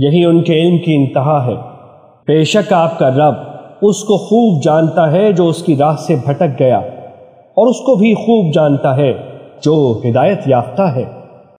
یہی ان کے علم کی انتہا ہے۔ بے شک آپ کا رب اس کو خوب جانتا ہے جو اس کی راہ سے بھٹک گیا اور اس کو بھی خوب جانتا ہے جو ہدایت یافتہ ہے۔